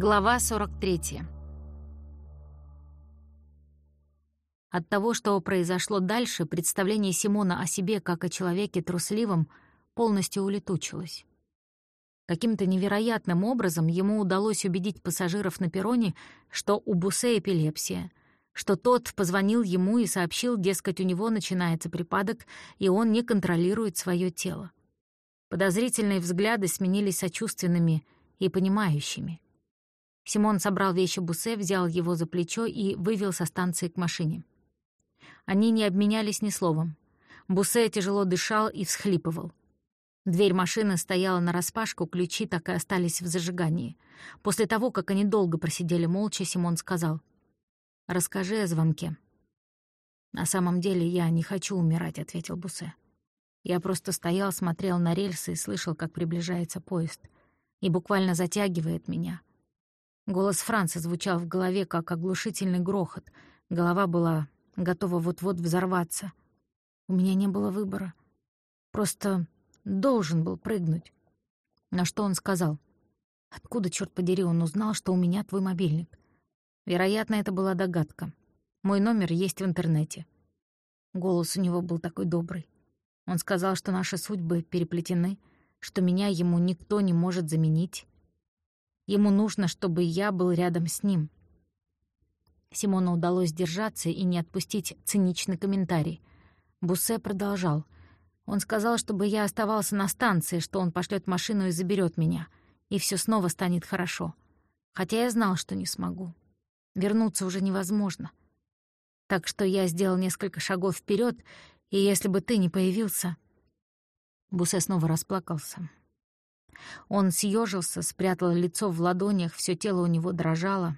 Глава 43. От того, что произошло дальше, представление Симона о себе как о человеке трусливом полностью улетучилось. Каким-то невероятным образом ему удалось убедить пассажиров на перроне, что у Бусе эпилепсия, что тот позвонил ему и сообщил, дескать, у него начинается припадок, и он не контролирует свое тело. Подозрительные взгляды сменились сочувственными и понимающими. Симон собрал вещи Бусе, взял его за плечо и вывел со станции к машине. Они не обменялись ни словом. Бусе тяжело дышал и всхлипывал. Дверь машины стояла нараспашку, ключи так и остались в зажигании. После того, как они долго просидели молча, Симон сказал, «Расскажи о звонке». «На самом деле я не хочу умирать», — ответил Бусе. Я просто стоял, смотрел на рельсы и слышал, как приближается поезд. И буквально затягивает меня. Голос Франца звучал в голове, как оглушительный грохот. Голова была готова вот-вот взорваться. У меня не было выбора. Просто должен был прыгнуть. На что он сказал? Откуда, черт подери, он узнал, что у меня твой мобильник? Вероятно, это была догадка. Мой номер есть в интернете. Голос у него был такой добрый. Он сказал, что наши судьбы переплетены, что меня ему никто не может заменить, Ему нужно, чтобы я был рядом с ним. Симону удалось держаться и не отпустить циничный комментарий. Буссе продолжал. Он сказал, чтобы я оставался на станции, что он пошлет машину и заберет меня, и все снова станет хорошо. Хотя я знал, что не смогу. Вернуться уже невозможно. Так что я сделал несколько шагов вперед, и если бы ты не появился... Бусе снова расплакался. Он съежился, спрятал лицо в ладонях, все тело у него дрожало.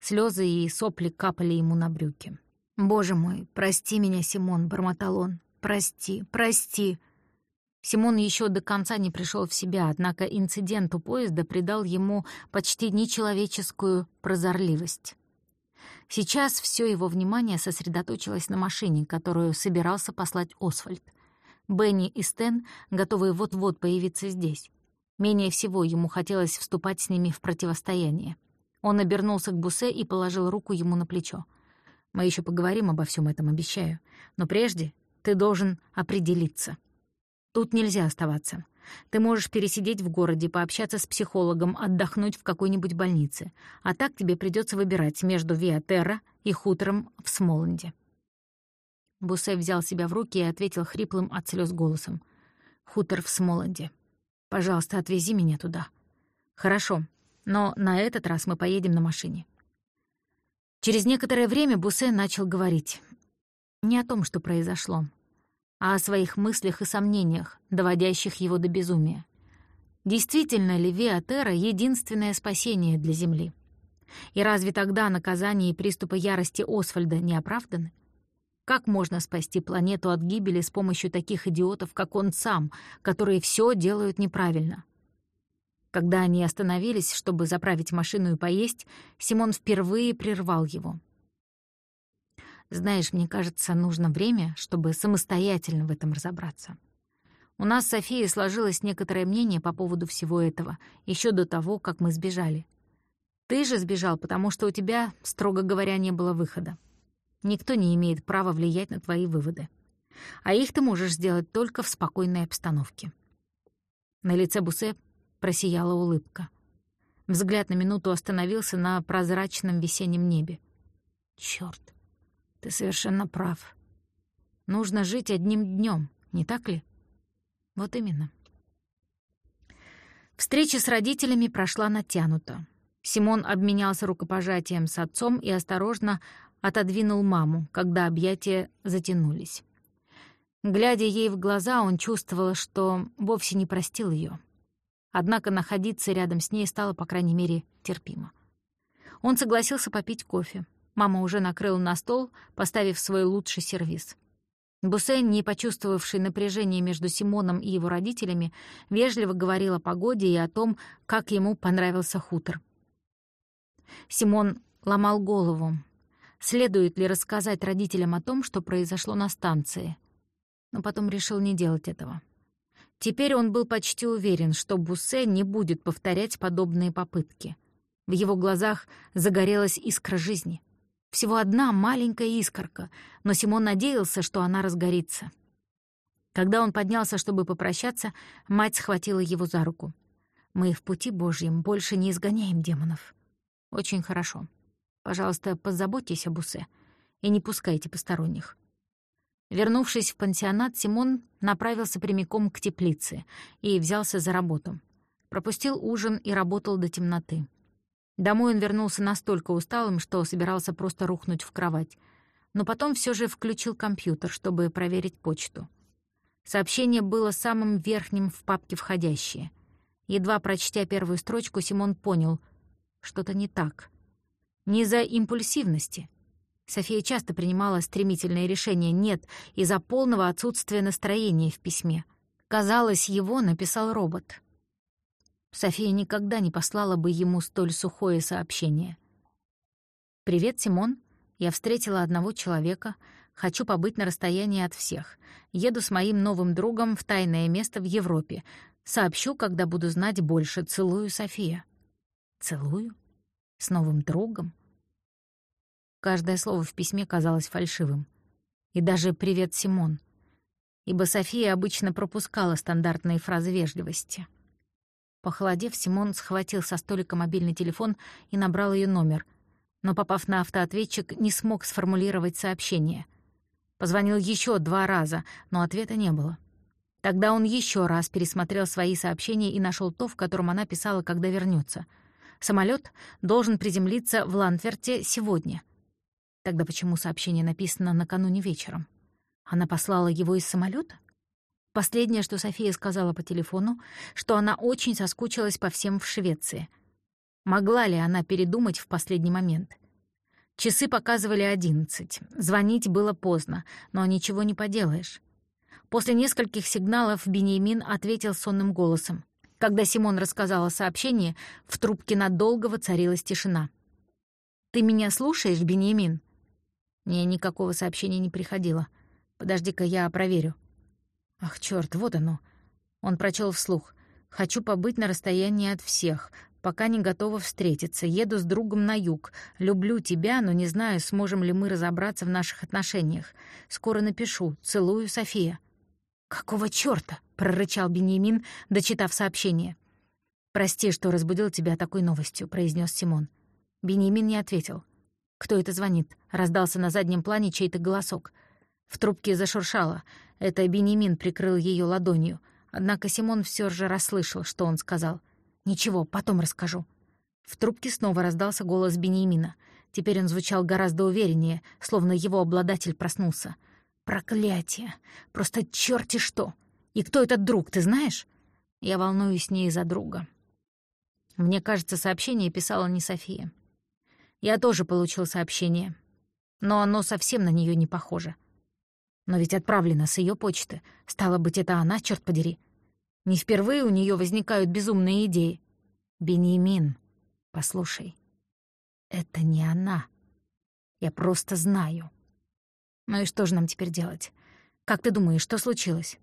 Слезы и сопли капали ему на брюки. «Боже мой, прости меня, Симон», — бормотал он. «Прости, прости». Симон еще до конца не пришел в себя, однако инцидент у поезда придал ему почти нечеловеческую прозорливость. Сейчас все его внимание сосредоточилось на машине, которую собирался послать Освальд. Бенни и Стэн готовы вот-вот появиться здесь. Менее всего ему хотелось вступать с ними в противостояние. Он обернулся к Бусе и положил руку ему на плечо. «Мы еще поговорим обо всем этом, обещаю. Но прежде ты должен определиться. Тут нельзя оставаться. Ты можешь пересидеть в городе, пообщаться с психологом, отдохнуть в какой-нибудь больнице. А так тебе придется выбирать между Виатерра и хутором в Смоланде». Бусе взял себя в руки и ответил хриплым от слез голосом. «Хутор в Смоланде. Пожалуйста, отвези меня туда. Хорошо, но на этот раз мы поедем на машине. Через некоторое время Бусе начал говорить. Не о том, что произошло, а о своих мыслях и сомнениях, доводящих его до безумия. Действительно ли Виатера — единственное спасение для Земли? И разве тогда наказание и приступы ярости Освальда не оправданы? Как можно спасти планету от гибели с помощью таких идиотов, как он сам, которые все делают неправильно? Когда они остановились, чтобы заправить машину и поесть, Симон впервые прервал его. «Знаешь, мне кажется, нужно время, чтобы самостоятельно в этом разобраться. У нас с Софией сложилось некоторое мнение по поводу всего этого, еще до того, как мы сбежали. Ты же сбежал, потому что у тебя, строго говоря, не было выхода. Никто не имеет права влиять на твои выводы. А их ты можешь сделать только в спокойной обстановке. На лице Бусе просияла улыбка. Взгляд на минуту остановился на прозрачном весеннем небе. Черт, ты совершенно прав. Нужно жить одним днем, не так ли? Вот именно. Встреча с родителями прошла натянуто. Симон обменялся рукопожатием с отцом и осторожно отодвинул маму, когда объятия затянулись. Глядя ей в глаза, он чувствовал, что вовсе не простил ее. Однако находиться рядом с ней стало, по крайней мере, терпимо. Он согласился попить кофе. Мама уже накрыла на стол, поставив свой лучший сервиз. Бусейн, не почувствовавший напряжения между Симоном и его родителями, вежливо говорил о погоде и о том, как ему понравился хутор. Симон ломал голову, следует ли рассказать родителям о том, что произошло на станции. Но потом решил не делать этого. Теперь он был почти уверен, что Буссе не будет повторять подобные попытки. В его глазах загорелась искра жизни. Всего одна маленькая искорка, но Симон надеялся, что она разгорится. Когда он поднялся, чтобы попрощаться, мать схватила его за руку. «Мы в пути Божьем больше не изгоняем демонов». «Очень хорошо. Пожалуйста, позаботьтесь об Усе и не пускайте посторонних». Вернувшись в пансионат, Симон направился прямиком к теплице и взялся за работу. Пропустил ужин и работал до темноты. Домой он вернулся настолько усталым, что собирался просто рухнуть в кровать. Но потом все же включил компьютер, чтобы проверить почту. Сообщение было самым верхним в папке «Входящие». Едва прочтя первую строчку, Симон понял — что-то не так. Не из-за импульсивности. София часто принимала стремительные решения «нет» из-за полного отсутствия настроения в письме. Казалось, его написал робот. София никогда не послала бы ему столь сухое сообщение. «Привет, Симон. Я встретила одного человека. Хочу побыть на расстоянии от всех. Еду с моим новым другом в тайное место в Европе. Сообщу, когда буду знать больше. Целую, София». «Целую? С новым другом?» Каждое слово в письме казалось фальшивым. И даже «Привет, Симон», ибо София обычно пропускала стандартные фразы вежливости. Похолодев, Симон схватил со столика мобильный телефон и набрал ее номер, но, попав на автоответчик, не смог сформулировать сообщение. Позвонил еще два раза, но ответа не было. Тогда он еще раз пересмотрел свои сообщения и нашел то, в котором она писала, когда вернется. Самолет должен приземлиться в Ланферте сегодня. Тогда почему сообщение написано накануне вечером? Она послала его из самолета? Последнее, что София сказала по телефону, что она очень соскучилась по всем в Швеции. Могла ли она передумать в последний момент? Часы показывали одиннадцать. Звонить было поздно, но ничего не поделаешь. После нескольких сигналов Бенеймин ответил сонным голосом. Когда Симон рассказала сообщение, в трубке надолго воцарилась тишина. «Ты меня слушаешь, Бенеймин?» Мне никакого сообщения не приходило. Подожди-ка, я проверю. Ах, чёрт, вот оно. Он прочел вслух. «Хочу побыть на расстоянии от всех, пока не готова встретиться. Еду с другом на юг. Люблю тебя, но не знаю, сможем ли мы разобраться в наших отношениях. Скоро напишу. Целую, София». «Какого чёрта?» — прорычал Беньямин, дочитав сообщение. «Прости, что разбудил тебя такой новостью», — произнес Симон. Беньямин не ответил. «Кто это звонит?» — раздался на заднем плане чей-то голосок. В трубке зашуршало — это Бенемин прикрыл ее ладонью, однако Симон все же расслышал, что он сказал. «Ничего, потом расскажу». В трубке снова раздался голос Бенемина. Теперь он звучал гораздо увереннее, словно его обладатель проснулся. «Проклятие! Просто черти что! И кто этот друг, ты знаешь?» Я волнуюсь с ней за друга. Мне кажется, сообщение писала не София. Я тоже получил сообщение, но оно совсем на нее не похоже. Но ведь отправлено с ее почты. Стало быть, это она, черт подери. Не впервые у нее возникают безумные идеи. Беньямин, послушай, это не она. Я просто знаю. Ну и что же нам теперь делать? Как ты думаешь, что случилось?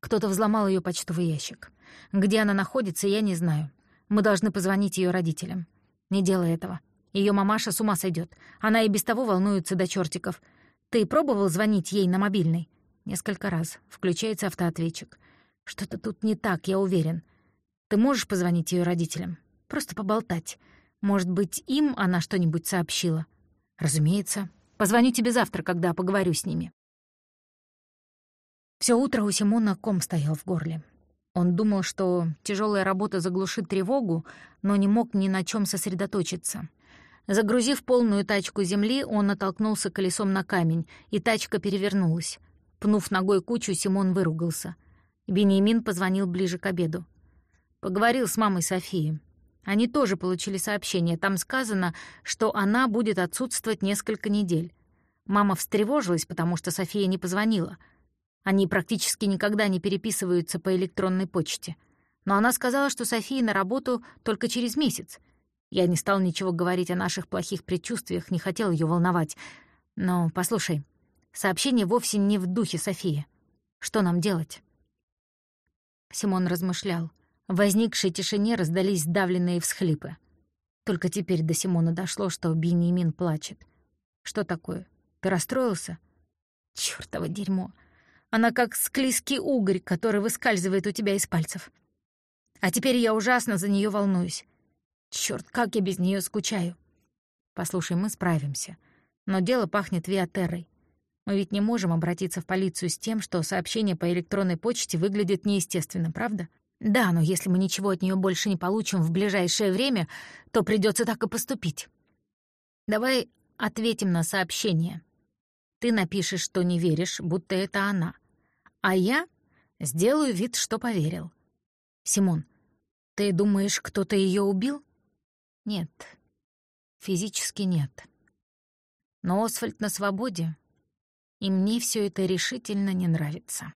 Кто-то взломал ее почтовый ящик. Где она находится, я не знаю. Мы должны позвонить ее родителям. Не делай этого. Ее мамаша с ума сойдет. Она и без того волнуется до чертиков — ты пробовал звонить ей на мобильный? Несколько раз. Включается автоответчик. Что-то тут не так, я уверен. Ты можешь позвонить ее родителям? Просто поболтать. Может быть, им она что-нибудь сообщила? Разумеется. Позвоню тебе завтра, когда поговорю с ними. Все утро у Симона ком стоял в горле. Он думал, что тяжелая работа заглушит тревогу, но не мог ни на чем сосредоточиться. Загрузив полную тачку земли, он натолкнулся колесом на камень, и тачка перевернулась. Пнув ногой кучу, Симон выругался. Бенемин позвонил ближе к обеду. Поговорил с мамой Софии. Они тоже получили сообщение. Там сказано, что она будет отсутствовать несколько недель. Мама встревожилась, потому что София не позвонила. Они практически никогда не переписываются по электронной почте. Но она сказала, что София на работу только через месяц — я не стал ничего говорить о наших плохих предчувствиях, не хотел ее волновать. Но, послушай, сообщение вовсе не в духе Софии. Что нам делать?» Симон размышлял. В возникшей тишине раздались давленные всхлипы. Только теперь до Симона дошло, что Беньямин плачет. Что такое? Ты расстроился? Чёртово дерьмо. Она как склизкий угорь, который выскальзывает у тебя из пальцев. А теперь я ужасно за нее волнуюсь. Чёрт, как я без нее скучаю. Послушай, мы справимся. Но дело пахнет виатерой. Мы ведь не можем обратиться в полицию с тем, что сообщение по электронной почте выглядит неестественно, правда? Да, но если мы ничего от нее больше не получим в ближайшее время, то придется так и поступить. Давай ответим на сообщение. Ты напишешь, что не веришь, будто это она. А я сделаю вид, что поверил. Симон, ты думаешь, кто-то ее убил? Нет. Физически нет. Но Освальд на свободе, и мне все это решительно не нравится.